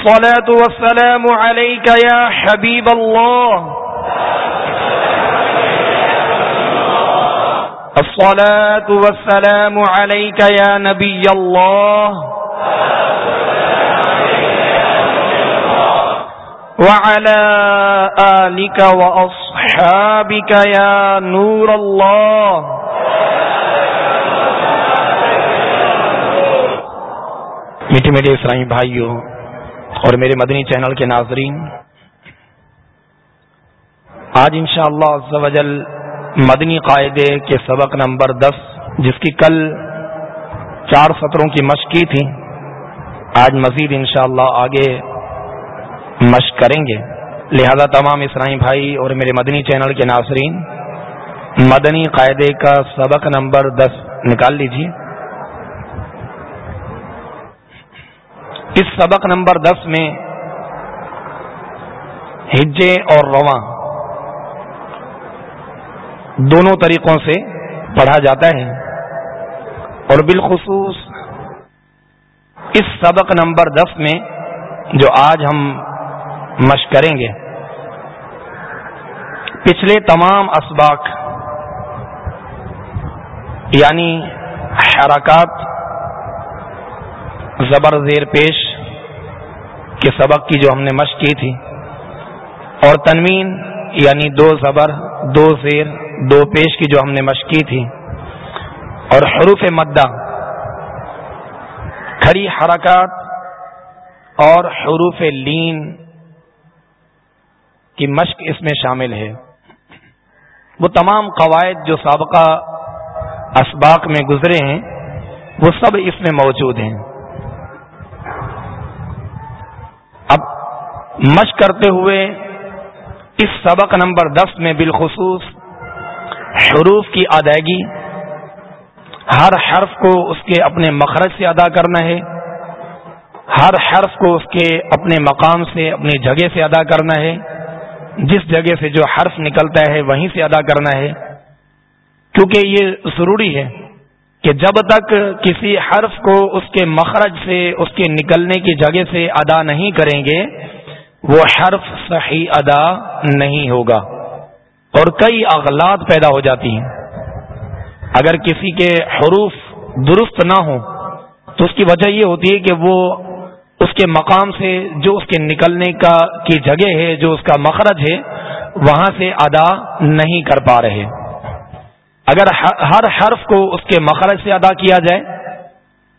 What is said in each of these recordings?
الصلاة والسلام عليك يا حبيب الله. الصلاة والسلام عليك يا نبي الله. وعلى آلك وأصحابك يا نور الله. میٹھے میٹھے اسرائی بھائیوں اور میرے مدنی چینل کے ناظرین، آج انشاءاللہ شاء اللہ مدنی قاعدے کے سبق نمبر دس، جس کی کل چار سطروں کی مشق کی تھی، آج مزید انشاءاللہ آگے مشق کریں گے۔ لہذا تمام اسرائی بھائی اور میرے مدنی چینل کے ناظرین، مدنی قاعدے کا سبق نمبر دس نکال لیجیے اس سبق نمبر دس میں ہجے اور رواں دونوں طریقوں سے پڑھا جاتا ہے اور بالخصوص اس سبق نمبر دس میں جو آج ہم مشق کریں گے، پچھلے تمام اسباق یعنی حرکات، زبر زیر پیش کے سبق کی جو ہم نے مشق کی تھی۔ اور تنوین یعنی دو زبر، دو زیر، دو پیش کی جو ہم نے مشق کی تھی۔ اور حروف مدہ، کھڑی حرکات اور حروف لین کی مشق اس میں شامل ہے۔ وہ تمام قواعد جو سابقہ اسباق میں گزرے ہیں، وہ سب اس میں موجود ہیں۔ مشق کرتے ہوئے اس سبق نمبر دس میں بالخصوص حروف کی ادائیگی، ہر حرف کو اس کے اپنے مخرج سے ادا کرنا ہے، ہر حرف کو اس کے اپنے مقام سے، اپنی جگہ سے ادا کرنا ہے، جس جگہ سے جو حرف نکلتا ہے وہیں سے ادا کرنا ہے۔ کیونکہ یہ ضروری ہے کہ جب تک کسی حرف کو اس کے مخرج سے، اس کے نکلنے کی جگہ سے ادا نہیں کریں گے وہ حرف صحیح ادا نہیں ہوگا اور کئی اغلاط پیدا ہو جاتی ہیں۔ اگر کسی کے حروف درست نہ ہوں، تو اس کی وجہ یہ ہوتی ہے کہ وہ اس کے مقام سے، جو اس کے نکلنے کا، کی جگہ ہے، جو اس کا مخرج ہے، وہاں سے ادا نہیں کر پا رہے۔ اگر ہر حرف کو اس کے مخرج سے ادا کیا جائے،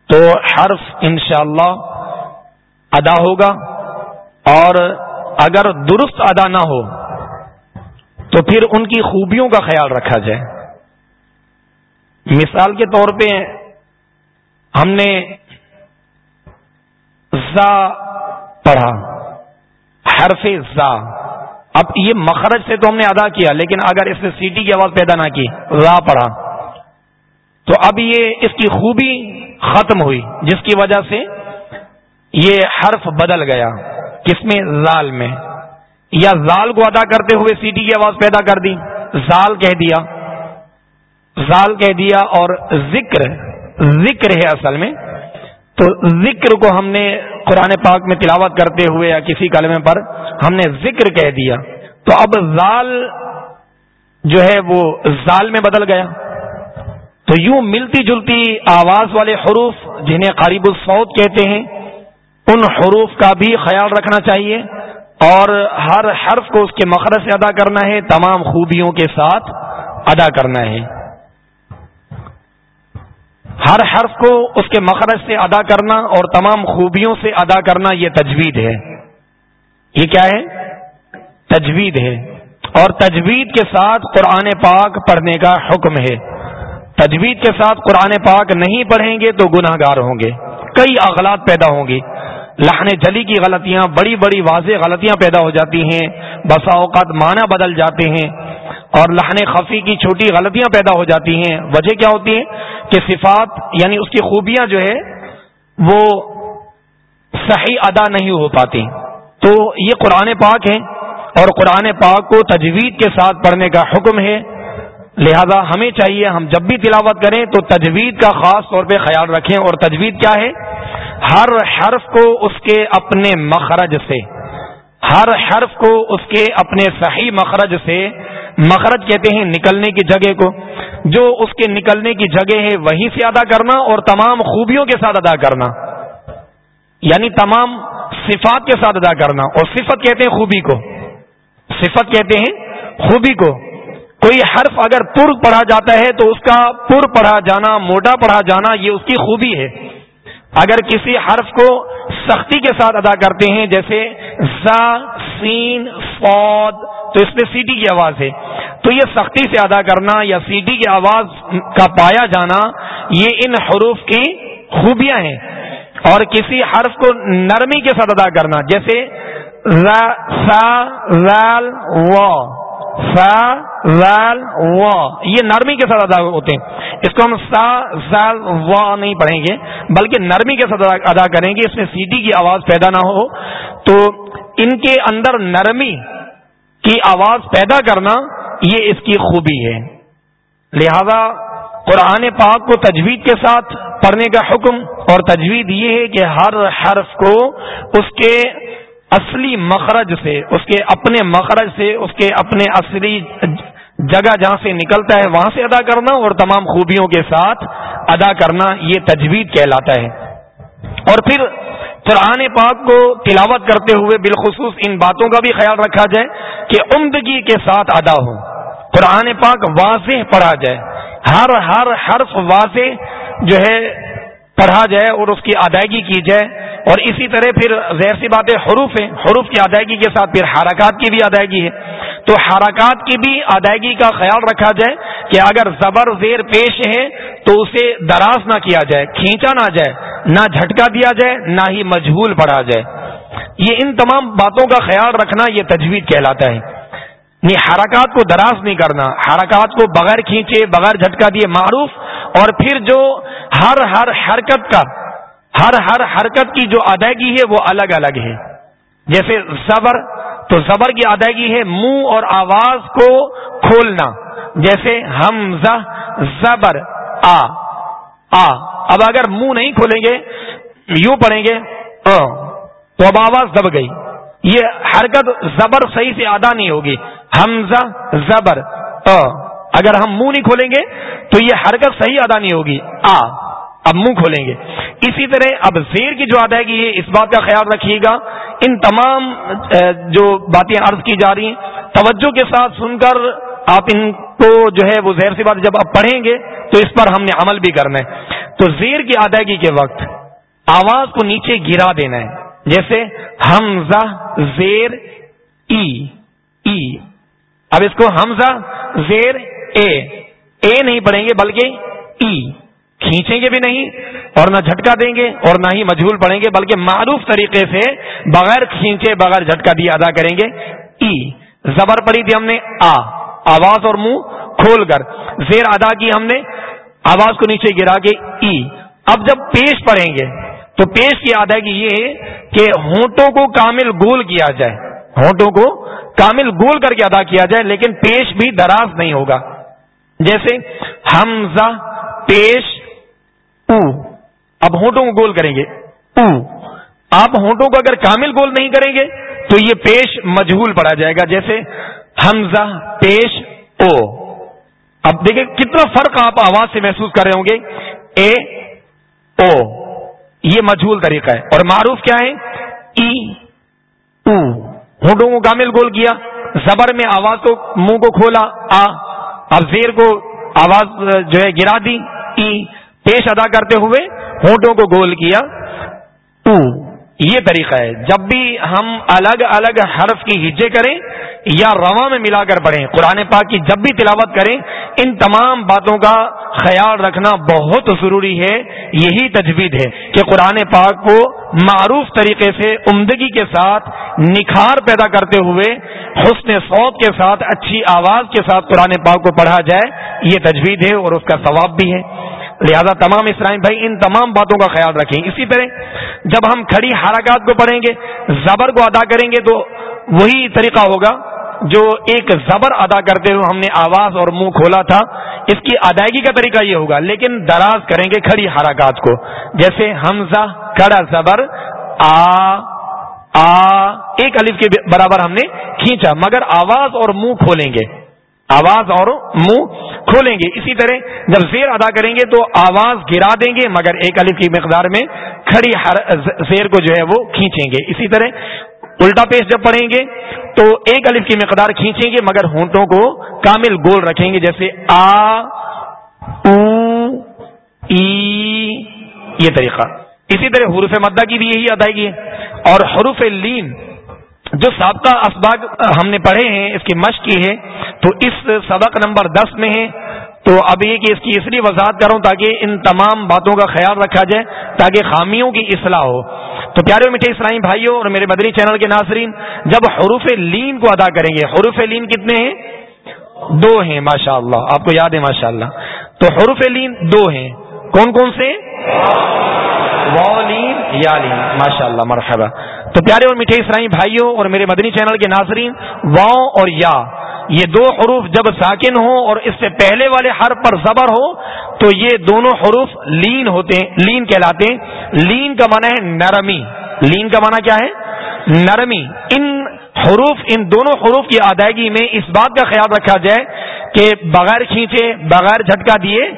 تو حرف انشاءاللہ ادا ہوگا۔ اور اگر درست ادا نہ ہو تو پھر ان کی خوبیوں کا خیال رکھا جائے۔ مثال کے طور پہ ہم نے زا پڑھا، حرف زا۔ اب یہ مخرج سے تو ہم نے ادا کیا، لیکن اگر اس نے سیٹی کی آواز پیدا نہ کی را پڑھا۔ تو اب یہ اس کی خوبی ختم ہوئی، جس کی وجہ سے یہ حرف بدل گیا۔ کس میں؟ زال میں۔ یا زال کو ادا کرتے ہوئے سیٹی کی آواز پیدا کر دی۔ زال کہہ دیا۔ زال کہہ دیا اور ذکر ذکر ہے اصل میں۔ تو ذکر کو ہم نے قرآن پاک میں تلاوت کرتے ہوئے یا کسی کلمے پر ہم نے ذکر کہہ دیا۔ تو اب زال جو ہے وہ زال میں بدل گیا۔ تو یوں ملتی جلتی آواز والے حروف جنہیں قریب السعود کہتے ہیں ان حروف کا بھی خیال رکھنا چاہیے اور ہر حرف کو اس کے مخرج سے ادا کرنا ہے، تمام خوبیوں کے ساتھ ادا کرنا ہے۔ ہر حرف کو اس کے مخرج سے ادا کرنا اور تمام خوبیوں سے ادا کرنا یہ تجوید ہے۔ یہ کیا ہے؟ تجوید ہے۔ اور تجوید کے ساتھ قرآن پاک پڑھنے کا حکم ہے۔ تجوید کے ساتھ قرآن پاک نہیں پڑھیں گے تو گناہ گار ہوں گے۔ کئی اغلاط پیدا ہوں گی لہن جلی کی غلطیاں، بڑی بڑی واضح غلطیاں پیدا ہو جاتی ہیں، بسا اوقات معنی بدل جاتے ہیں اور لہن خفی کی چھوٹی غلطیاں پیدا ہو جاتی ہیں۔ وجہ کیا ہوتی ہے کہ صفات یعنی اس کی خوبیاں جو ہے، وہ صحیح ادا نہیں ہو پاتی۔ تو یہ قرآن پاک ہے اور قرآن پاک کو تجوید کے ساتھ پڑھنے کا حکم ہے۔ لہذا ہمیں چاہیے ہم جب بھی تلاوت کریں تو تجوید کا خاص طور پہ خیال رکھیں۔ اور تجوید کیا ہے؟ ہر حرف کو اس کے اپنے مخرج سے، ہر حرف کو اس کے اپنے صحیح مخرج سے، مخرج کہتے ہیں نکلنے کی جگہ کو۔ جو اس کے نکلنے کی جگہ ہے وہیں سے ادا کرنا اور تمام خوبیوں کے ساتھ ادا کرنا۔ یعنی تمام صفات کے ساتھ ادا کرنا۔ اور صفت کہتے ہیں خوبی کو۔ صفت کہتے ہیں خوبی کو۔ کوئی حرف اگر پر پڑھا جاتا ہے تو اس کا پر پڑھا جانا، موٹا پڑھا جانا، یہ اس کی خوبی ہے۔ اگر کسی حرف کو سختی کے ساتھ ادا کرتے ہیں، جیسے زا، سین فود تو اس میں سیٹی کی آواز ہے۔ تو یہ سختی سے ادا کرنا یا سیٹی کی آواز کا پایا جانا، یہ ان حروف کی خوبیاں ہیں۔ اور کسی حرف کو نرمی کے ساتھ ادا کرنا، جیسے سا و۔ یہ نرمی کے ساتھ ادا ہوتے ہیں۔ اس کو ہم سا، زال، و نہیں پڑھیں گے، بلکہ نرمی کے ساتھ ادا کریں گے۔ اس میں سیٹی کی آواز پیدا نہ ہو۔ تو ان کے اندر نرمی کی آواز پیدا کرنا یہ اس کی خوبی ہے۔ لہذا قرآن پاک کو تجوید کے ساتھ پڑھنے کا حکم اور تجوید یہ ہے کہ ہر حرف کو اس کے اصلی مخرج سے، اس کے اپنے مخرج سے، اس کے اپنے اصلی جگہ جہاں سے نکلتا ہے، وہاں سے ادا کرنا اور تمام خوبیوں کے ساتھ ادا کرنا یہ تجوید کہلاتا ہے۔ اور پھر قرآن پاک کو تلاوت کرتے ہوئے بالخصوص ان باتوں کا بھی خیال رکھا جائے کہ عمدگی کے ساتھ ادا ہو۔ قرآن پاک واضح پڑھا جائے۔ ہر ہر حرف واضح جو ہے پڑھا جائے اور اس کی ادائیگی کی جائے اور اسی طرح پھر ظہر سی باتیں حروف ہیں، حروف کی ادائیگی کے ساتھ پھر حرکات کی بھی ادائیگی ہے۔ تو حرکات کی بھی ادائیگی کا خیال رکھا جائے کہ اگر زبر زیر پیش ہے تو اسے دراز نہ کیا جائے، کھینچا نہ جائے، نہ جھٹکا دیا جائے، نہ ہی مجبول پڑھا جائے۔ یہ ان تمام باتوں کا خیال رکھنا یہ تجوید کہلاتا ہے۔ نہیں، حرکات کو دراز نہیں کرنا، حرکات کو بغیر کھینچے، بغیر جھٹکا دیے، معروف اور پھر جو ہر ہر حرکت کا ہر ہر حرکت کی جو ادائیگی ہے وہ الگ الگ ہے۔ جیسے زبر تو زبر کی ادائیگی ہے منہ اور آواز کو کھولنا۔ جیسے ہم زبر آ آ۔ اب اگر منہ نہیں کھولیں گے، یوں پڑھیں گے تو اب آواز دب گئی۔ یہ حرکت زبر صحیح سے ادا نہیں ہوگی۔ حمزہ زبر اگر ہم منہ نہیں کھولیں گے تو یہ حرکت صحیح ادا نہیں ہوگی۔ آ، اب منہ کھولیں گے۔ اسی طرح اب زیر کی جو ادائیگی ہے اس بات کا خیال رکھیے گا، ان تمام جو باتیں عرض کی جا رہی ہیں، توجہ کے ساتھ سن کر آپ ان کو جو ہے وہ زہر سی بات جب آپ پڑھیں گے تو اس پر ہم نے عمل بھی کرنا ہے۔ تو زیر کی ادائیگی کے وقت آواز کو نیچے گرا دینا ہے۔ جیسے حمزہ زیر ای ای۔ اب اس کو حمزہ زیر اے اے نہیں پڑھیں گے بلکہ ای۔ کھینچیں گے بھی نہیں اور نہ جھٹکا دیں گے اور نہ ہی مجھول پڑیں گے، بلکہ معروف طریقے سے بغیر کھینچے، بغیر جھٹکا دیے ادا کریں گے۔ ای۔ زبر پڑی تھی ہم نے آ۔ آواز اور منہ کھول کر۔ زیر ادا کی ہم نے، آواز کو نیچے گرا کے ای۔ اب جب پیش پڑھیں گے، تو پیش کی ادائیگی یہ ہے کہ ہونٹوں کو کامل گول کیا جائے۔ ہونٹوں کو کامل گول کر کے ادا کیا جائے، لیکن پیش بھی دراز نہیں ہوگا۔ جیسے حمزہ پیش او۔ اب ہونٹوں کو گول کریں گے۔ او۔ آپ ہونٹوں کو اگر کامل گول نہیں کریں گے، تو یہ پیش مجہول پڑا جائے گا، جیسے حمزہ پیش او۔ اب دیکھیں کتنا فرق آپ آواز سے محسوس کر رہے ہوں گے۔ اے او۔ یہ مجہول طریقہ ہے۔ اور معروف کیا ہے؟ ای او۔ ہونٹوں کو کامل گول کیا۔ زبر میں آواز کو، منہ کو کھولا، آ۔ اب زیر کو آواز جو ہے گرا دی، ای پیش ادا کرتے ہوئے ہونٹوں کو گول کیا یہ طریقہ ہے، جب بھی ہم الگ الگ حرف کی ہجے کریں یا رواں میں ملا کر پڑھیں، قرآن پاک کی جب بھی تلاوت کریں، ان تمام باتوں کا خیال رکھنا بہت ضروری ہے، یہی تجوید ہے کہ قرآن پاک کو معروف طریقے سے عمدگی کے ساتھ نکھار پیدا کرتے ہوئے، حسن سوت کے ساتھ، اچھی آواز کے ساتھ قرآن پاک کو پڑھا جائے، یہ تجوید ہے اور اس کا ثواب بھی ہے۔ لہذا تمام اسرائیم بھائی، ان تمام باتوں کا خیال رکھیں۔ اسی طرح جب ہم کھڑی حرکات کو پڑھیں گے، زبر کو ادا کریں گے، تو وہی طریقہ ہوگا جو ایک زبر ادا کرتے ہوئے ہم نے آواز اور منہ کھولا تھا۔ اس کی ادائیگی کا طریقہ یہ ہوگا، لیکن دراز کریں گے کھڑی حرکات کو۔ جیسے حمزہ، کڑا زبر، آ آ، ایک الف کے برابر ہم نے کھینچا، مگر آواز اور منہ کھولیں گے۔ آواز اور منہ کھولیں گے۔ اسی طرح جب زیر ادا کریں گے تو آواز گرا دیں گے، مگر ایک الف کی مقدار میں کھڑی زیر کو جو ہے وہ کھینچیں گے۔ اسی طرح الٹا پیش جب پڑھیں گے تو ایک الف کی مقدار کھینچیں گے، مگر ہونٹوں کو کامل گول رکھیں گے، جیسے آ ای، یہ طریقہ۔ اسی طرح حروف مدہ کی بھی یہی ادائیگی ہے۔ اور حروف لین جو سابقہ اسباق ہم نے پڑھے ہیں، اس کی مشق کی ہے، تو اس سبق نمبر دس میں ہے۔ تو اب یہ کہ اس کی اس لیے وضاحت کروں تاکہ ان تمام باتوں کا خیال رکھا جائے، تاکہ خامیوں کی اصلاح ہو۔ تو پیارے میٹھے اسلامی بھائیوں اور میرے مدنی چینل کے ناظرین، جب حروف لین کو ادا کریں گے، حروف لین کتنے ہیں؟ دو ہیں ماشاء اللہ آپ کو یاد ہے ماشاء اللہ تو حروف لین دو ہیں۔ کون کون سے؟ یا یعنی، ماشاء اللہ مرحبا۔ تو پیارے اور میٹھے اسرائی بھائیوں اور میرے مدنی چینل کے ناظرین، واؤ اور یا، یہ دو حروف جب ساکن ہوں اور اس سے پہلے والے ہر پر زبر ہو، تو یہ دونوں حروف لین ہوتے ہیں لین کہلاتے ہیں۔ لین کا معنی ہے نرمی۔ لین کا معنی کیا ہے؟ نرمی۔ ان حروف، ان دونوں حروف کی ادائیگی میں اس بات کا خیال رکھا جائے کہ بغیر کھینچے، بغیر جھٹکا دیے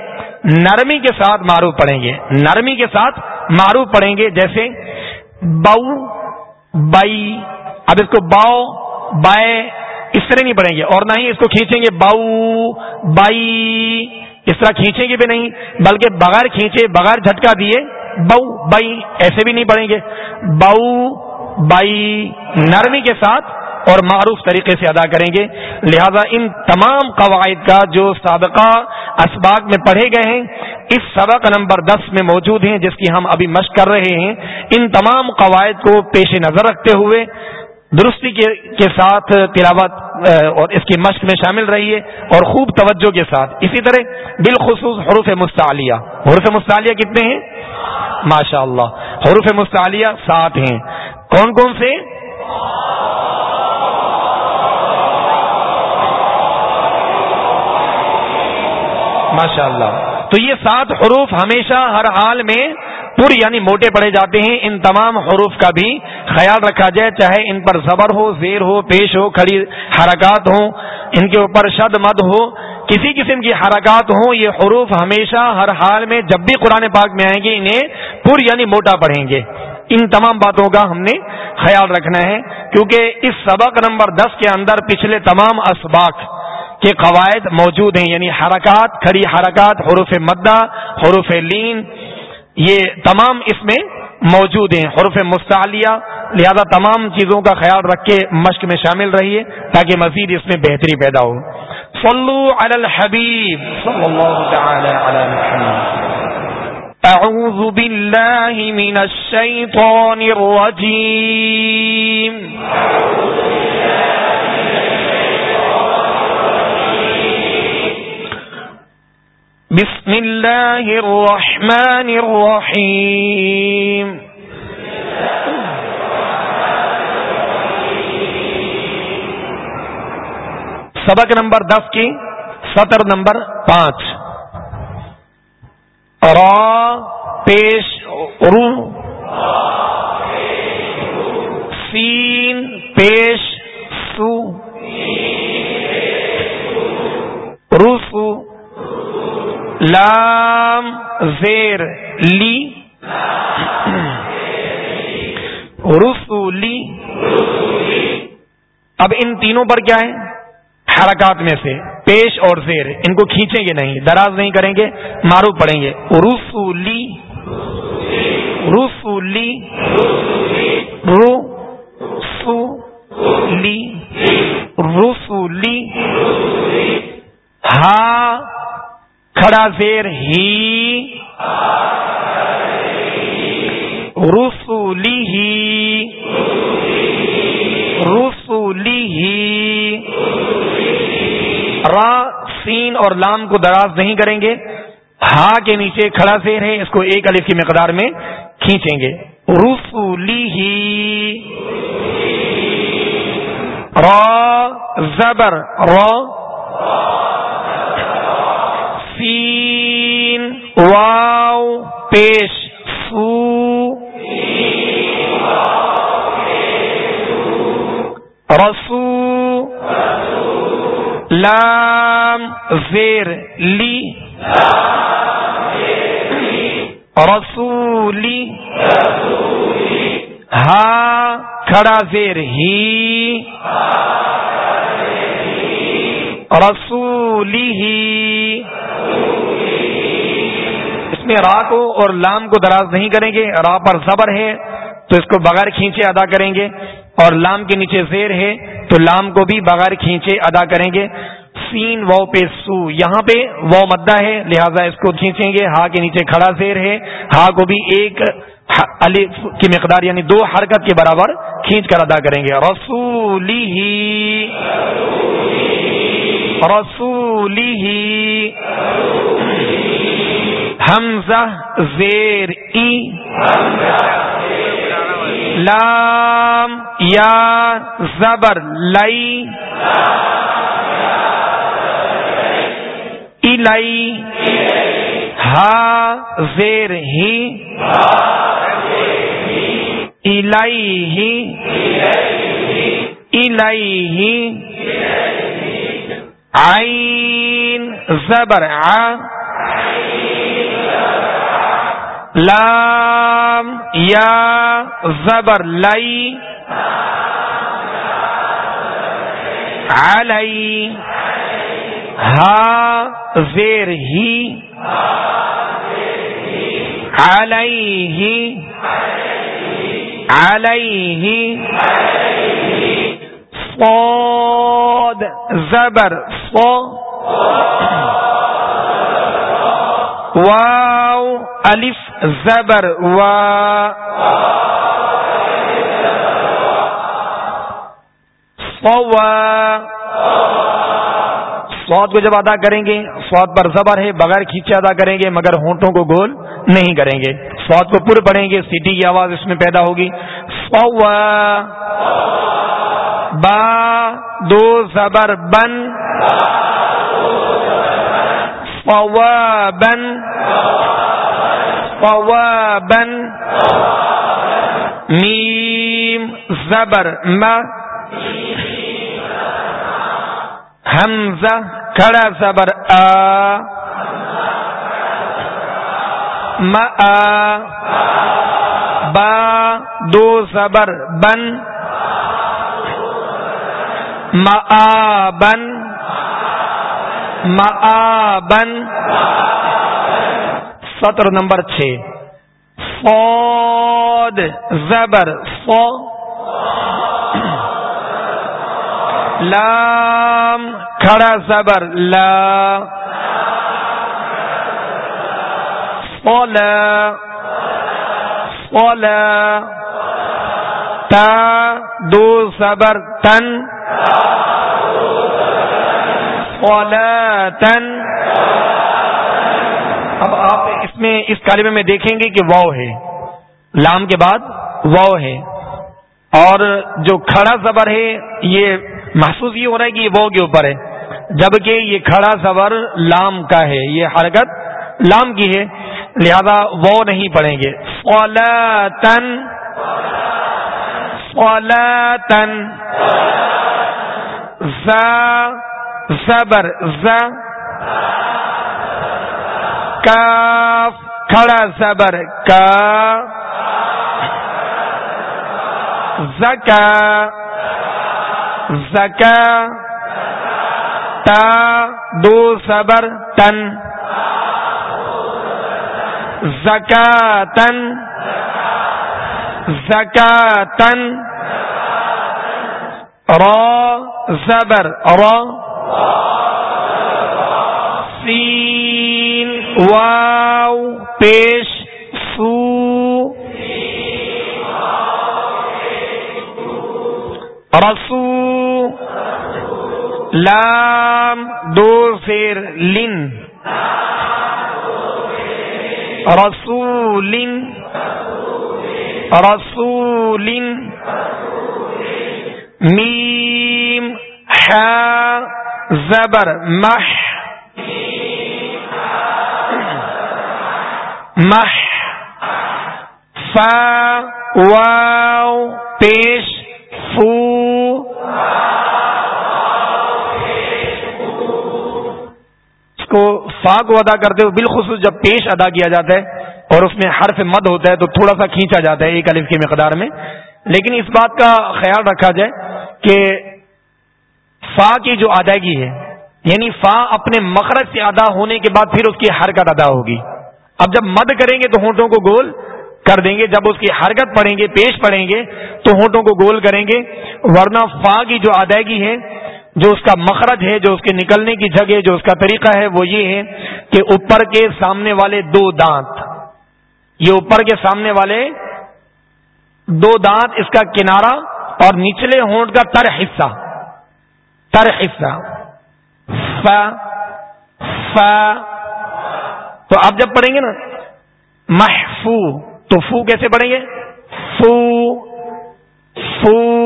نرمی کے ساتھ معروف پڑھیں گے۔ نرمی کے ساتھ معروف پڑھیں گے، جیسے بو بائی۔ اب اس کو باؤ، بائے، اس طرح نہیں پڑھیں گے۔ اور نہ ہی اس کو کھینچیں گے باؤ، بائی۔ اس طرح کھینچیں گے بھی نہیں، بلکہ بغیر کھینچے، بغیر جھٹکا دیے بو بائی، ایسے بھی نہیں پڑھیں گے۔ باؤ، بائی۔ نرمی کے ساتھ اور معروف طریقے سے ادا کریں گے۔ لہذا ان تمام قواعد کا جو سابقہ اسباق میں پڑھے گئے ہیں، اس سبق نمبر دس میں موجود ہیں، جس کی ہم ابھی مشق کر رہے ہیں۔ ان تمام قواعد کو پیش نظر رکھتے ہوئے درستی کے ساتھ تلاوت اور اس کی مشق میں شامل رہیے، اور خوب توجہ کے ساتھ۔ اسی طرح بالخصوص حروف مستعلیہ۔ حروف مستعلیہ کتنے ہیں؟ ماشاء اللہ حروف مستعلیہ سات ہیں۔ کون کون سے؟ ماشاء اللہ تو یہ سات حروف ہمیشہ ہر حال میں پور یعنی موٹے پڑے جاتے ہیں۔ ان تمام حروف کا بھی خیال رکھا جائے، چاہے ان پر زبر ہو، زیر ہو، پیش ہو، کھڑی حرکات ہوں، ان کے اوپر شد مد ہو، کسی قسم کی حرکات ہوں، یہ حروف ہمیشہ ہر حال میں جب بھی قرآن پاک میں آئیں گے، انہیں پور یعنی موٹا پڑھیں گے۔ ان تمام باتوں کا ہم نے خیال رکھنا ہے، کیونکہ اس سبق نمبر دس کے اندر پچھلے تمام اسباق کے قواعد موجود ہیں یعنی حرکات کھڑی حرکات حروف مدہ حروف لین یہ تمام اس میں موجود ہیں۔ حروف مستعلیہ لہذا تمام چیزوں کا خیال رکھ کے مشق میں شامل رہیے تاکہ مزید اس میں بہتری پیدا ہو۔ صلو علی الحبیب۔ صلی اللہ تعالی علی محمد۔ اعوذ باللہ من الشیطان الرجیم۔ بسم الله الرحمن الرحيم سبق نمبر دس کی سطر نمبر پانچ را پیش رو سین پیش لام، زیر، لی. رسولی. اب ان تینوں پر کیا ہے؟ حرکات میں سے، پیش اور زیر. ان کو کھینچیں گے نہیں، دراز نہیں کریں گے مارو پڑیں گے. رسولی. رسولی. رو لی رسولی. ہا کھڑا زیر ہی۔ رسولی ہی۔ رسولی ہی۔ را، سین اور لام کو دراز نہیں کریں گے۔ ہا کے نیچے کھڑا زیر ہے، اس کو ایک الف کی مقدار میں کھینچیں گے۔ رسولی ہی۔ را، زبر، را۔ واو پیش سو رسو لام زیر لی رسولی ہا کھڑا زیر ہی رسولی ہی اس میں را کو اور لام کو دراز نہیں کریں گے، را پر زبر ہے تو اس کو بغیر کھینچے ادا کریں گے، اور لام کے نیچے زیر ہے تو لام کو بھی بغیر کھینچے ادا کریں گے۔ سین و پہ سو، یہاں پہ و مدہ ہے، لہذا اس کو کھینچیں گے۔ ہا کے نیچے کھڑا زیر ہے، ہا کو بھی ایک الف کی مقدار یعنی دو حرکت کے برابر کھینچ کر ادا کریں گے۔ رسولی ہی رسولی حمزہ زیر ای. لام یا زبر لئی الائی ہا زیر ہی. الائی ہی الائی ہی عین زبر آ لام یا زبر لئی علی ہا زیر ہی علیہ علیہ صاد زبر صو واو الف زبر وا سواد کو جب ادا کریں گے، سواد پر زبر ہے، بغیر کھینچے ادا کریں گے، مگر ہونٹوں کو گول نہیں کریں گے۔ سواد کو پور پڑھیں گے سیٹی کی آواز اس میں پیدا ہوگی۔ سو با دو زبر بن. بن بن میم زبر م حمزہ کھڑا زبر آ. م با دو زبر بن. م بن سطر نمبر چھ. فود زبر. فو لام. کھڑا زبر. لا. فولا فولا تا. دو زبر. تن. تن اب آپ اس میں اس کالمے میں دیکھیں گے کہ واؤ ہے۔ لام کے بعد واؤ ہے۔ اور جو کھڑا زبر ہے، یہ محسوس یہ ہو رہا ہے کہ یہ واؤ کے اوپر ہے۔ جبکہ یہ کھڑا زبر لام کا ہے۔ یہ حرکت لام کی ہے۔ لہذا وہ نہیں پڑھیں گے۔ تن تن زبر، ز. کاف، کھڑا زبر، کا. زکا زکا. تا، دو صبر تن. زکا، تن. زکاتن را زبر. را. سین. واو. پیش. سو. رسو. لام. دو زیر. لن. رسول رسول میم ح زبر، مح مح، فا، واو، پیش، فو، اس کو فا کو ادا کرتے ہوئے بالخصوص جب پیش ادا کیا جاتا ہے اور اس میں حرف مد ہوتا ہے تو تھوڑا سا کھینچا جاتا ہے ایک الف کی مقدار میں۔ لیکن اس بات کا خیال رکھا جائے کہ فا کی جو ادائیگی ہے یعنی فا اپنے مخرج سے ادا ہونے کے بعد پھر اس کی حرکت ادا ہوگی۔ اب جب مد کریں گے تو ہونٹوں کو گول کر دیں گے، جب اس کی حرکت پڑیں گے، پیش پڑیں گے تو ہونٹوں کو گول کریں گے۔ ورنہ فا کی جو ادائیگی ہے، جو اس کا مخرج ہے، جو اس کے نکلنے کی جگہ، جو اس کا طریقہ ہے، وہ یہ ہے کہ اوپر کے سامنے والے دو دانت، یہ اوپر کے سامنے والے دو دانت اس کا کنارہ اور نچلے ہونٹ کا تر حصہ۔ تر حصہ۔ ف ف۔ تو آپ جب پڑھیں گے نا، محفو۔ تو فو کیسے پڑھیں گے؟ فو۔ فو۔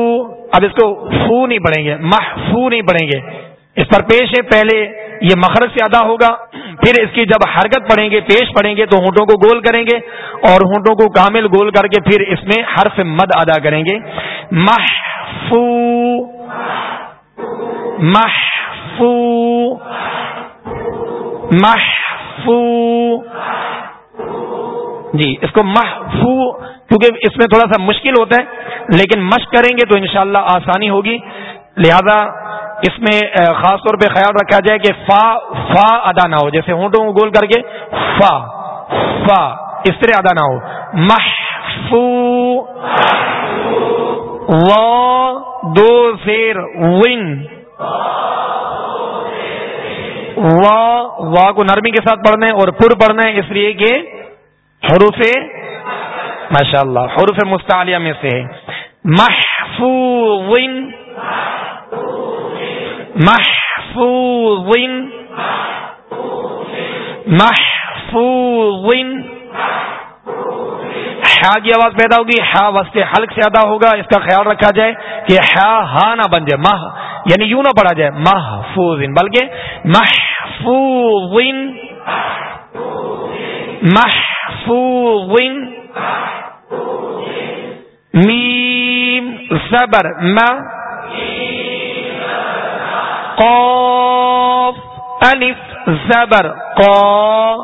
اب اس کو فو نہیں پڑھیں گے، محفو نہیں پڑھیں گے۔ اس پر پیش ہے پہلے یہ مخرج سے ادا ہوگا۔ پھر اس کی جب حرکت پڑیں گے، پیش پڑیں گے، تو ہونٹوں کو گول کریں گے اور ہونٹوں کو کامل گول کر کے پھر اس میں حرف مد ادا کریں گے۔ محفو محفو محفو۔ جی اس کو محفو، کیونکہ اس میں تھوڑا سا مشکل ہوتا ہے، لیکن مشق کریں گے تو انشاءاللہ آسانی ہوگی۔ لہذا اس میں خاص طور پہ خیال رکھا جائے کہ فا فا ادا نہ ہو، جیسے ہونٹوں کو گول کر کے فا فا، اس طرح ادا نہ ہو۔ محفو و دو زیر، ون۔ وا کو نرمی کے ساتھ پڑھنا ہے اور پر پڑھنا ہے اس لیے کہ حروف ماشاء اللہ حروف مستعلیہ میں سے ہے۔ محفوظ۔ محفوظ محفوظ ہا کی آواز پیدا ہوگی، ہا وسط حلق سے ادا ہوگا، اس کا خیال رکھا جائے کہ ہا ہا نہ بن جائے ماہ یعنی یوں نہ پڑھا جائے محفوظ بلکہ محفوظ محفوظ میم، زبر ما قاف الف زبر، قا.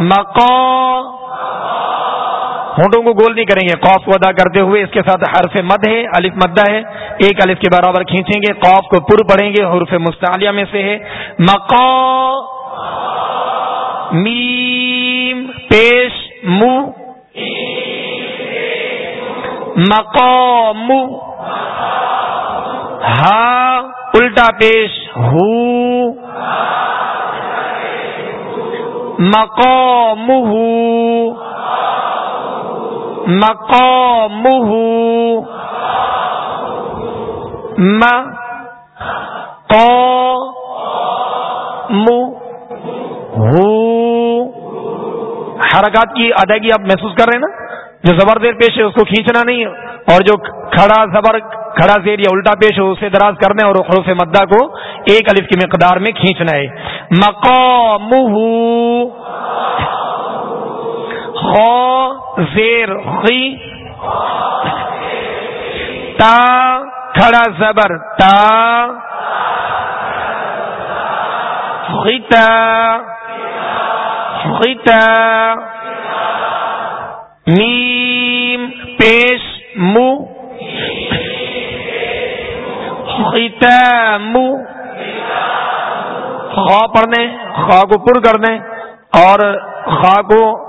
مقا. ہونٹوں کو گول نہیں کریں گے۔ قوف کو ادا کرتے ہوئے اس کے ساتھ حرف مد ہے، الف مدہ ہے۔ ایک الف کے برابر کھینچیں گے۔ قوف کو پر پڑھیں گے حرف مستعلیہ میں سے ہے۔ مقا. میم، پیش، مو. مقام ہا الٹا پیش ہو۔ مقامه مقامه ما حرکات کی ادائیگی آپ محسوس کر رہے ہیں نا؟ جو زبر دیر پیش ہے، اس کو کھینچنا نہیں اور جو کھڑا زبر کھڑا زیر یا الٹا پیش ہو اسے دراز کرنا ہے اور حروف مدہ کو ایک الف کی مقدار میں کھینچنا ہے۔ مقام زیر خی۔ تا، کھڑا زبر۔ تا۔ خیتا۔ خیتا۔ میم۔ خا پڑھنے، خا کو پر کرنے اور خا کو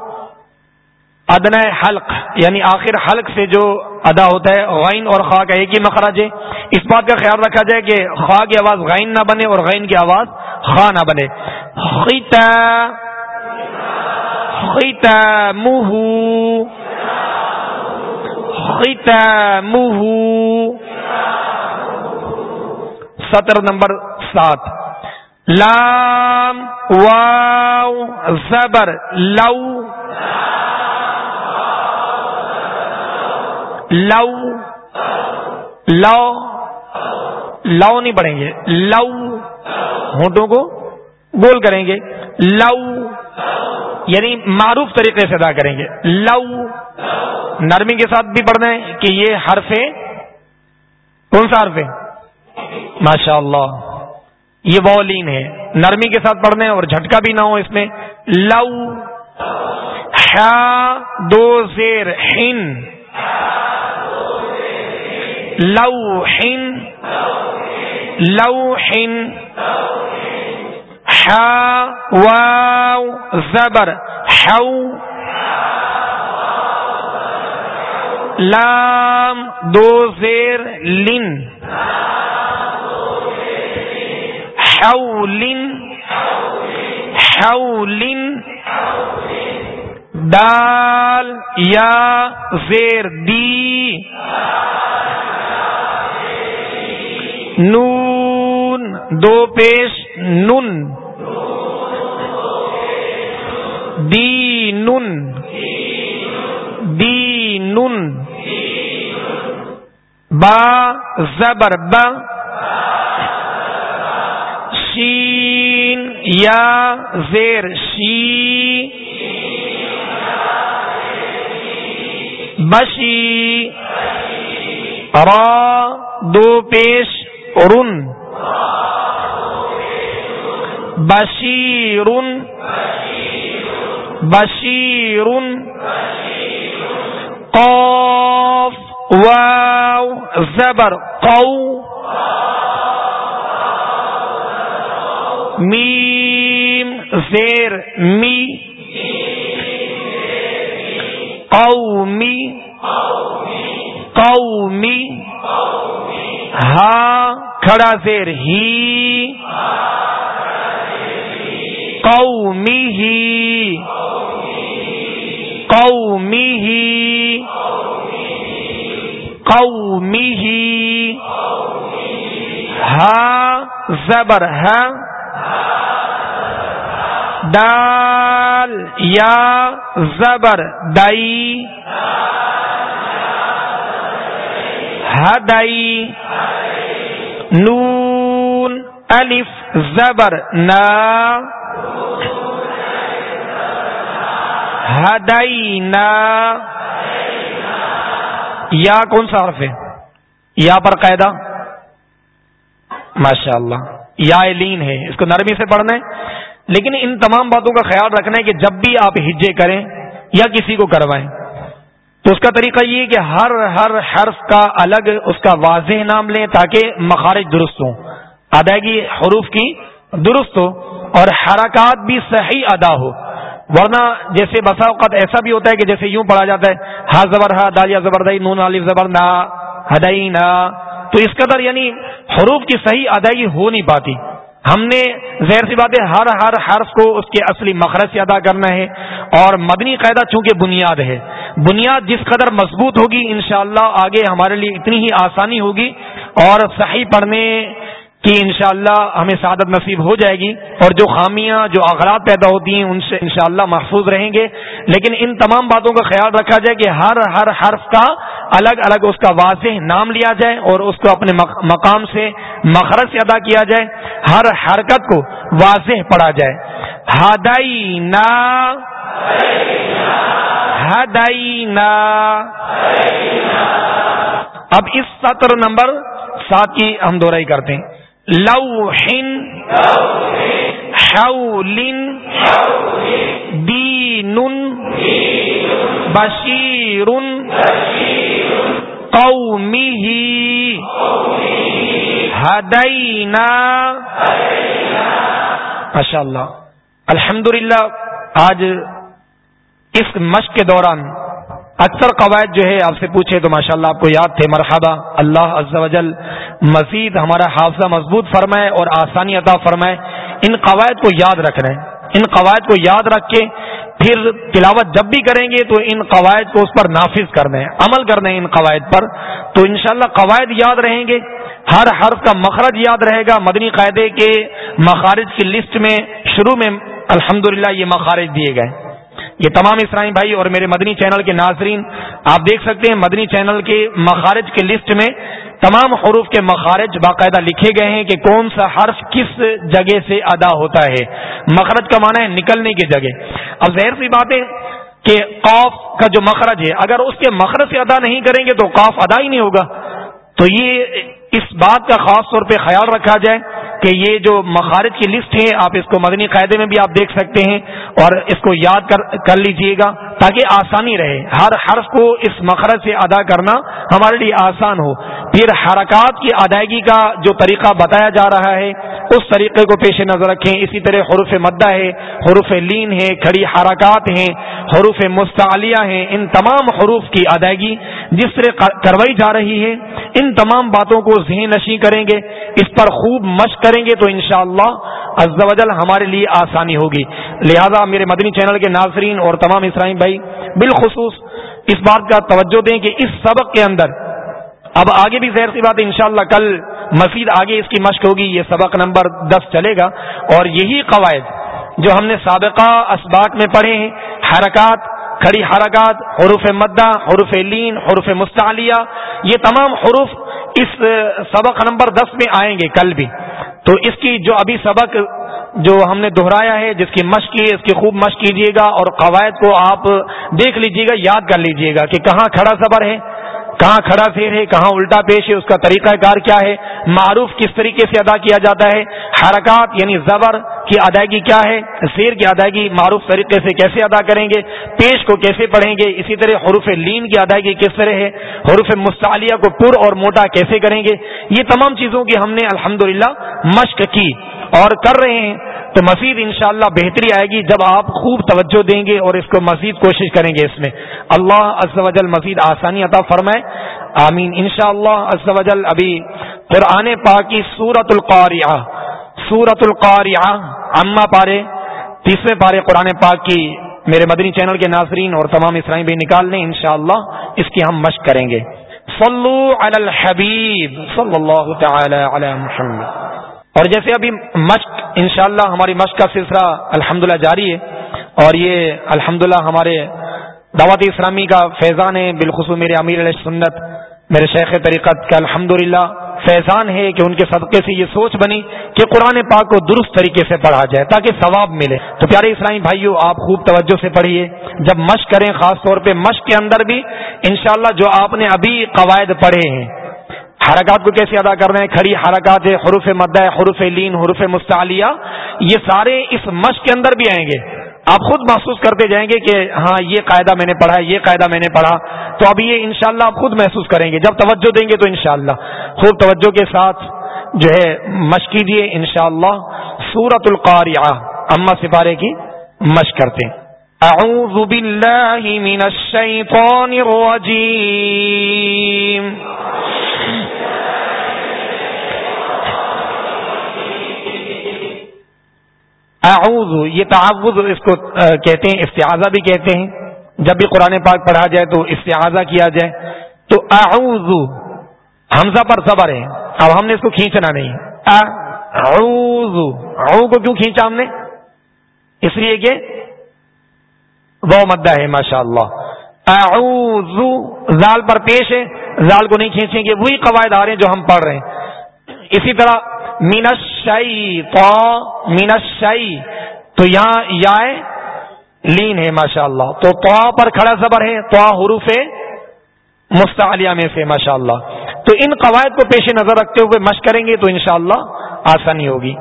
ادنا حلق یعنی آخر حلق سے جو ادا ہوتا ہے، غین اور خواہ کا ایک ہی مخرج ہے۔ اس بات کا خیال رکھا جائے کہ خواہ کی آواز غین نہ بنے اور غین کی آواز خواہ نہ بنے۔ خیتا خیتا منہ خیتا منہ سطر نمبر سات۔ لام، واو، زبر، لو۔ لو۔ لو۔ لو نہیں پڑھیں گے۔ لو۔ ہونٹوں کو گول کریں گے۔ لو۔ یعنی معروف طریقے سے ادا کریں گے۔ لو۔ نرمی کے ساتھ بھی پڑھنا ہے کہ یہ حرف ہے کون سا حرف ہے ماشاء اللہ یہ بولین ہے۔ نرمی کے ساتھ پڑھنا ہے اور جھٹکا بھی نہ ہو اس میں۔ لو دو زیر ہن۔ لو ہن۔ لو ہن۔ واو زبر۔ حو لام دو زیر لن۔ حول حول، دال یا زیر دی، نون، دو پیش نن دی نن دی نن با زبر با یا زیر شی بشی را دو پیش رن بشیرن بشیرن قاف واو زبر قو میم، زیر، می. قومی. قومی. ہاں کھڑا زیر ہی. قومی ہی. قومی ہی. قومی ہی. ہاں زبر ہے. دال یا زبر دئی ہدئی نون، الف، زبر، نا ہدئی نا، یا کون سا حرف ہے؟ یا پر قاعدہ؟ ماشاء اللہ یا لین ہے۔ اس کو نرمی سے پڑھنا ہے۔ لیکن ان تمام باتوں کا خیال رکھنا ہے کہ جب بھی آپ ہجے کریں یا کسی کو کروائیں، تو اس کا طریقہ یہ کہ ہر ہر حرف کا الگ اس کا واضح نام لیں تاکہ مخارج درست ہوں۔ ادائیگی حروف کی درست ہو اور حرکات بھی صحیح ادا ہو۔ ورنہ جیسے بسا اوقات ایسا بھی ہوتا ہے کہ جیسے یوں پڑھا جاتا ہے، ہا زبر ہا، دالیا زبردئی نون عالف زبر نا ہدئی نا۔ تو اس قدر یعنی حروف کی صحیح ادائیگی ہو نہیں پاتی۔ ہم نے زہر سی بات ہے ہر ہر حرف کو اس کے اصلی مخرج سے ادا کرنا ہے اور مدنی قاعدہ چونکہ بنیاد ہے۔ بنیاد جس قدر مضبوط ہوگی انشاءاللہ آگے ہمارے لیے اتنی ہی آسانی ہوگی اور صحیح پڑھنے کی انشاءاللہ ہمیں سعادت نصیب ہو جائے گی اور جو خامیاں، جو اغراض پیدا ہوتی ہیں، ان سے انشاءاللہ محفوظ رہیں گے۔ لیکن ان تمام باتوں کا خیال رکھا جائے کہ ہر ہر حرف کا الگ الگ اس کا واضح نام لیا جائے اور اس کو اپنے مقام سے مخرج سے ادا کیا جائے۔ ہر حرکت کو واضح پڑھا جائے۔ ہدئی نا ہدئی نا اب اس سطر نمبر سات کی ہم دورائی کرتے ہیں۔ لو ہن دین، بشیر قومی ہدینا۔ ماشاء اللہ الحمد للہ آج اس مشق کے دوران اکثر قواعد جو ہے، آپ سے پوچھے تو ماشاءاللہ اللہ آپ کو یاد تھے، مرحبا، اللہ عز و جل مزید ہمارا حافظہ مضبوط فرمائے اور آسانی عطا فرمائے۔ ان قواعد کو یاد رکھنا ہے۔ ان قواعد کو یاد رکھ کے پھر تلاوت جب بھی کریں گے تو ان قواعد کو اس پر نافذ کرنا ہے۔ عمل کرنا ہے ان قواعد پر۔ تو انشاءاللہ قواعد یاد رہیں گے۔ ہر حرف کا مخرج یاد رہے گا۔ مدنی قاعدے کے مخارج کی لسٹ میں شروع میں الحمدللہ یہ مخارج دیے گئے۔ یہ تمام اسرائیل بھائی اور میرے مدنی چینل کے ناظرین، آپ دیکھ سکتے ہیں مدنی چینل کے مخارج کے لسٹ میں تمام حروف کے مخارج باقاعدہ لکھے گئے ہیں کہ کون سا حرف کس جگہ سے ادا ہوتا ہے۔ مخرج کا معنی ہے نکلنے کی جگہ۔ اب ظاہر سی بات ہے کہ قوف کا جو مخرج ہے، اگر اس کے مخرج سے ادا نہیں کریں گے تو قوف ادا ہی نہیں ہوگا۔ تو یہ اس بات کا خاص طور پہ خیال رکھا جائے کہ یہ جو مخارج کی لسٹ ہے، آپ اس کو مدنی قاعدے میں بھی آپ دیکھ سکتے ہیں اور اس کو یاد کر کر لیجیے گا تاکہ آسانی رہے۔ ہر حرف کو اس مخرج سے ادا کرنا ہمارے لیے آسان ہو۔ پھر حرکات کی ادائیگی کا جو طریقہ بتایا جا رہا ہے، اس طریقے کو پیش نظر رکھیں۔ اسی طرح حروف مدہ ہے، حروف لین ہے، کھڑی حرکات ہیں، حروف مستعلیہ ہیں۔ ان تمام حروف کی ادائیگی جس طرح کروائی جا رہی ہے، ان تمام باتوں کو ذہن نشی کریں گے۔ اس پر خوب مشق کریں گے تو انشاءاللہ شاء اللہ ہمارے لیے آسانی ہوگی۔ لہذا میرے مدنی چینل کے ناظرین اور تمام اسرائیم بھائی، بالخصوص اس بات کا توجہ دیں کہ اس سبق کے اندر اب آگے بھی زہر سی بات انشاءاللہ کل مزید آگے اس کی مشق ہوگی، یہ سبق نمبر دس چلے گا۔ اور یہی قواعد جو ہم نے سابقہ اسباق میں پڑھے ہیں، حرکات، کھڑی حرکات، حروف مدہ، حروف لین، حروف مستعلیہ، یہ تمام حروف اس سبق نمبر دس میں آئیں گے کل بھی۔ تو اس کی جو ابھی سبق جو ہم نے دہرایا ہے، جس کی مشق کی اس کی خوب مشق کیجیے گا اور قواعد کو آپ دیکھ لیجیے گا، یاد کر لیجیے گا کہ کہاں کھڑا صبر ہے، کہاں کھڑا پھیر ہے، کہاں الٹا پیش ہے، اس کا طریقہ کار کیا ہے، معروف کس طریقے سے ادا کیا جاتا ہے، حرکات یعنی زبر کی ادائیگی کیا ہے؟ سیر کی ادائیگی معروف طریقے سے کیسے ادا کریں گے؟ پیش کو کیسے پڑھیں گے؟ اسی طرح حروف لین کی ادائیگی کس طرح ہے؟ حروف مستعلیہ کو پر اور موٹا کیسے کریں گے؟ یہ تمام چیزوں کی ہم نے الحمدللہ مشق کی اور کر رہے ہیں۔ تو مزید انشاءاللہ بہتری آئے گی جب آپ خوب توجہ دیں گے اور اس کو مزید کوشش کریں گے اس میں۔ اللہ عز و جل مزید آسانی عطا فرمائے۔ آمین۔ انشاءاللہ عز و جل ابھی قرآن پاکی سورت القاریہ سورت القاریہ اما پارے تیسرے پارے قرآن پاک کی میرے مدنی چینل کے ناظرین اور تمام اسرائیل بھی نکال لیں، انشاءاللہ اس کی ہم مشق کریں گے۔ صلو علی الحبیب، صلی اللہ تعالی علی محمد۔ اور جیسے ابھی مشق، انشاءاللہ ہماری مشق کا سلسلہ الحمدللہ جاری ہے۔ اور یہ الحمدللہ ہمارے دعوت اسلامی کا فیضان ہے، بالخصوص میرے امیر علیہ سنت، میرے شیخ طریقت کا الحمد فیضان ہے کہ ان کے صدقے سے یہ سوچ بنی کہ قرآن پاک کو درست طریقے سے پڑھا جائے تاکہ ثواب ملے۔ تو پیارے اسلامی بھائیوں آپ خوب توجہ سے پڑھیے۔ جب مشق کریں، خاص طور پہ مشق کے اندر بھی، انشاءاللہ جو آپ نے ابھی قواعد پڑھے ہیں، حرکات کو کیسے ادا کر رہے ہیں؟ کھڑی حرکات ہے، حروف مدہ، حروف لین، حروف مستعلیہ، یہ سارے اس مشق کے اندر بھی آئیں گے۔ آپ خود محسوس کرتے جائیں گے کہ ہاں یہ قاعدہ میں نے پڑھا، یہ قاعدہ میں نے پڑھا۔ تو اب یہ انشاءاللہ آپ خود محسوس کریں گے۔ جب توجہ دیں گے تو انشاءاللہ۔ خوب توجہ کے ساتھ جو ہے مشق کیجیے انشاءاللہ۔ سورت القاریہ اما سپارے کی مشق کرتے ہیں۔ اعوذ باللہ من الشیطان الرجیم۔ اعوذ، یہ تعوذ اس کو کہتے ہیں، استعاذہ بھی کہتے ہیں۔ جب بھی قرآن پاک پڑھا جائے تو استعاذہ کیا جائے۔ تو اعوذ، حمزہ پر صبر ہے۔ اب ہم نے اس کو کھینچنا نہیں۔ اعوذ اعو کو کیوں کھینچا ہم نے؟ اس لیے کہ وہ مدہ ہے ماشاء اللہ اعوذ، زال پر پیش ہے۔ زال کو نہیں کھینچیں گے، وہی قواعد آ رہے ہیں جو ہم پڑھ رہے ہیں۔ اسی طرح مینشائی تو مینشائی تو یہاں یا لین ہے ماشاء اللہ تو تو پر کھڑا زبر ہے تو حروف مستعلیہ میں سے ماشاء اللہ تو ان قواعد کو پیش نظر رکھتے ہوئے مشق کریں گے تو انشاءاللہ آسانی ہوگی.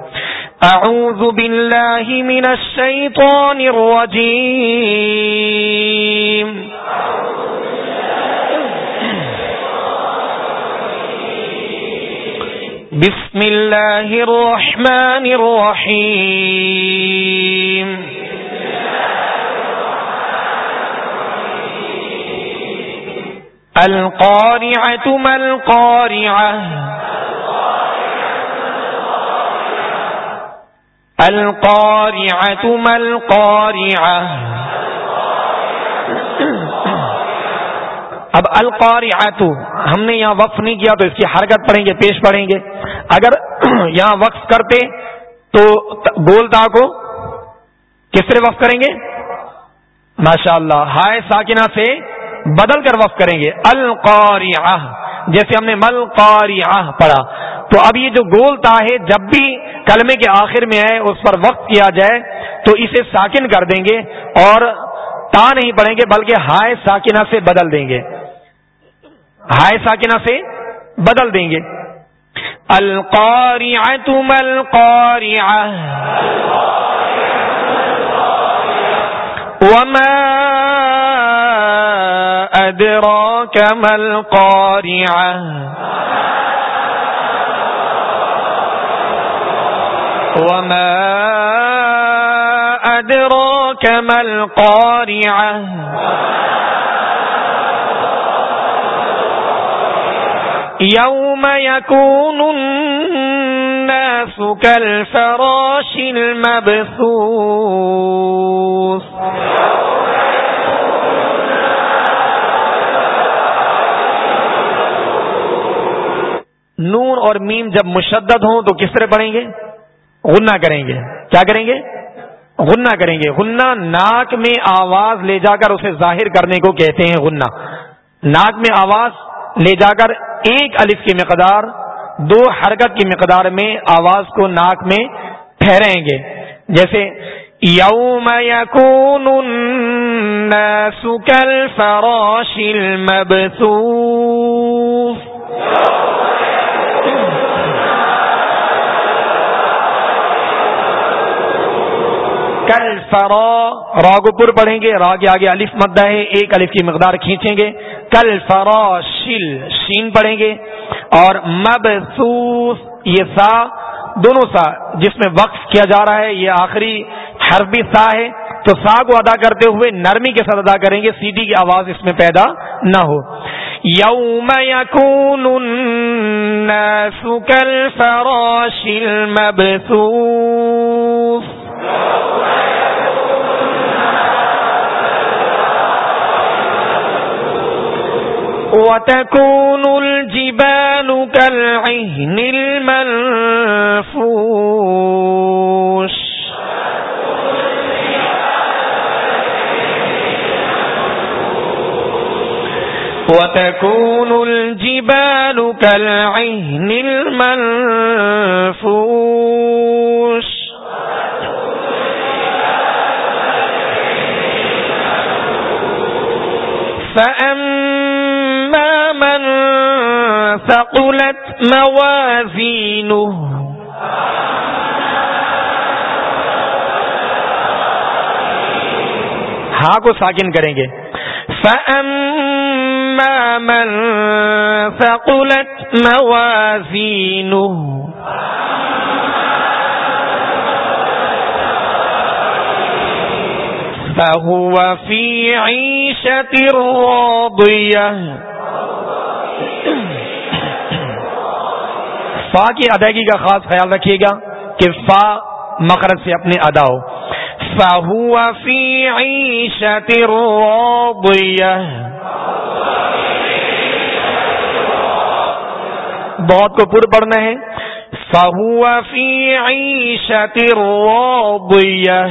اعوذ باللہ من الشیطان الرجیم. بسم الله الرحمن الرحيم. القارعة ما القارعة؟ القارعة ما القارعة؟ القارعة ما القارعة اب القارعة ہم نے یہاں وقف نہیں کیا تو اس کی حرکت پڑھیں گے، پیش پڑھیں گے۔ اگر یہاں وقف کرتے تو گول تا کو کس طرح وقف کریں گے؟ ماشاء اللہ ہائے ساکنہ سے بدل کر وقف کریں گے۔ القاریہ جیسے ہم نے مل قاریہ پڑھا۔ تو اب یہ جو گول تا ہے، جب بھی کلمے کے آخر میں ہے اس پر وقف کیا جائے، تو اسے ساکن کر دیں گے اور تا نہیں پڑھیں گے، بلکہ ہائے ساکنہ سے بدل دیں گے۔ ہائے ساکنہ سے بدل دیں گے۔ القاریہ مل قاریہ وما أدراك ما القارعة وما أدراك ما القارعة يوم يكون الناس كالفراش المبثوث نون اور میم جب مشدد ہوں تو کس طرح پڑھیں گے؟ غنہ کریں گے۔ کیا کریں گے؟ غنہ کریں گے۔ غنہ ناک میں آواز لے جا کر اسے ظاہر کرنے کو کہتے ہیں، غنہ۔ ناک میں آواز لے جا کر ایک الف کی مقدار دو حرکت کی مقدار میں آواز کو ناک میں ٹھہریں گے۔ جیسے، یوم یکون الناس کالفراش المبثوث۔ کل فرا را کو پر پڑھیں گے را کے آگے الف مدہ ہے، ایک الف کی مقدار کھینچیں گے۔ کل فرا شل، شین پڑھیں گے۔ اور مبسوس، یہ سا، دونوں سا، جس میں وقف کیا جا رہا ہے، یہ آخری حرف بھی سا ہے۔ تو سا کو ادا کرتے ہوئے نرمی کے ساتھ ادا کریں گے، سیٹی کی آواز اس میں پیدا نہ ہو۔ یوم یکون الناس کالفراش المبثوث وتكون الجبال كالعهن المنفوش. وتكون الجبال كالعهن المنفوش. فأما ثقلت موازينه. ہاں کو ساکن کریں گے۔ فَأَمَّا مَن ثَقُلَتْ مَوَازِينُهُ۔ فهو في عيشة راضية۔ فا کی ادائیگی کا خاص خیال رکھیے گا کہ فا مقرد سے اپنے ادا ہو۔ فهو في عيشة راضية۔ بہت کو پر پڑھنا ہے۔ فهو في عيشة راضية۔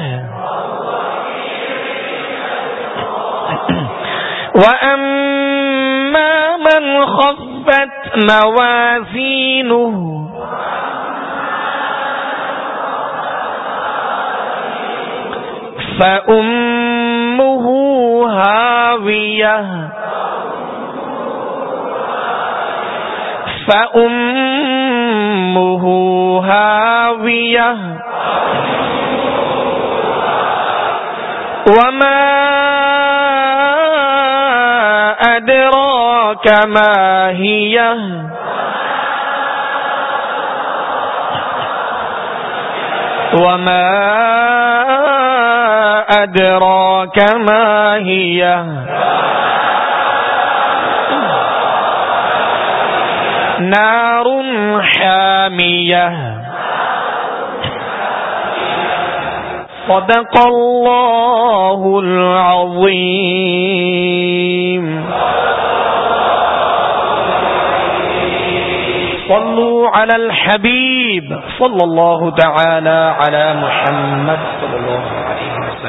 وأما من خفت موازينه. فأمه هاوية. فأمه هاوية. وما أدراك ما هي. وما أدراك ما هي. نار حامية. صدق الله العظيم. صلوا على الحبيب. صلى الله تعالى على محمد. صلى الله